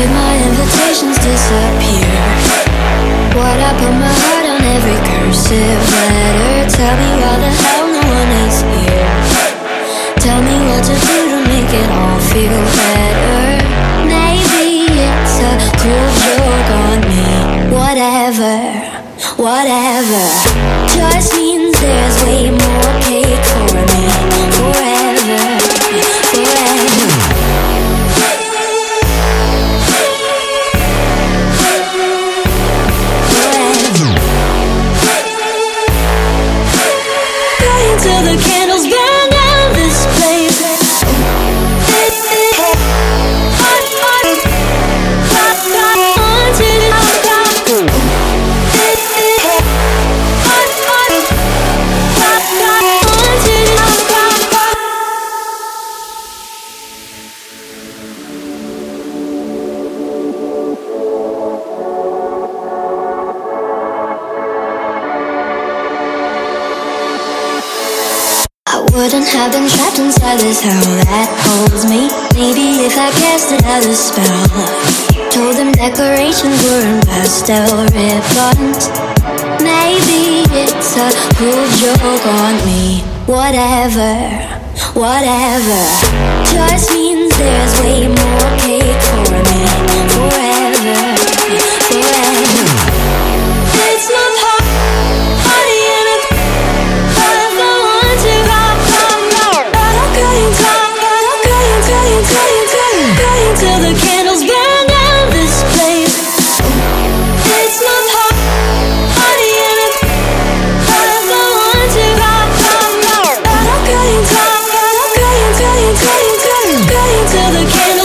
did my invitations disappear? What I put my heart on every cursive letter. Tell me why the hell no one is here. Tell me what to do to make it all feel better. Maybe it's a cruel joke on me. Whatever, whatever. Just me I wouldn't have been trapped inside this hell that holds me. Maybe if I cast another spell. Told them decorations were in pastel ribbons. Maybe it's a cool joke on me. Whatever, whatever. Just means there's again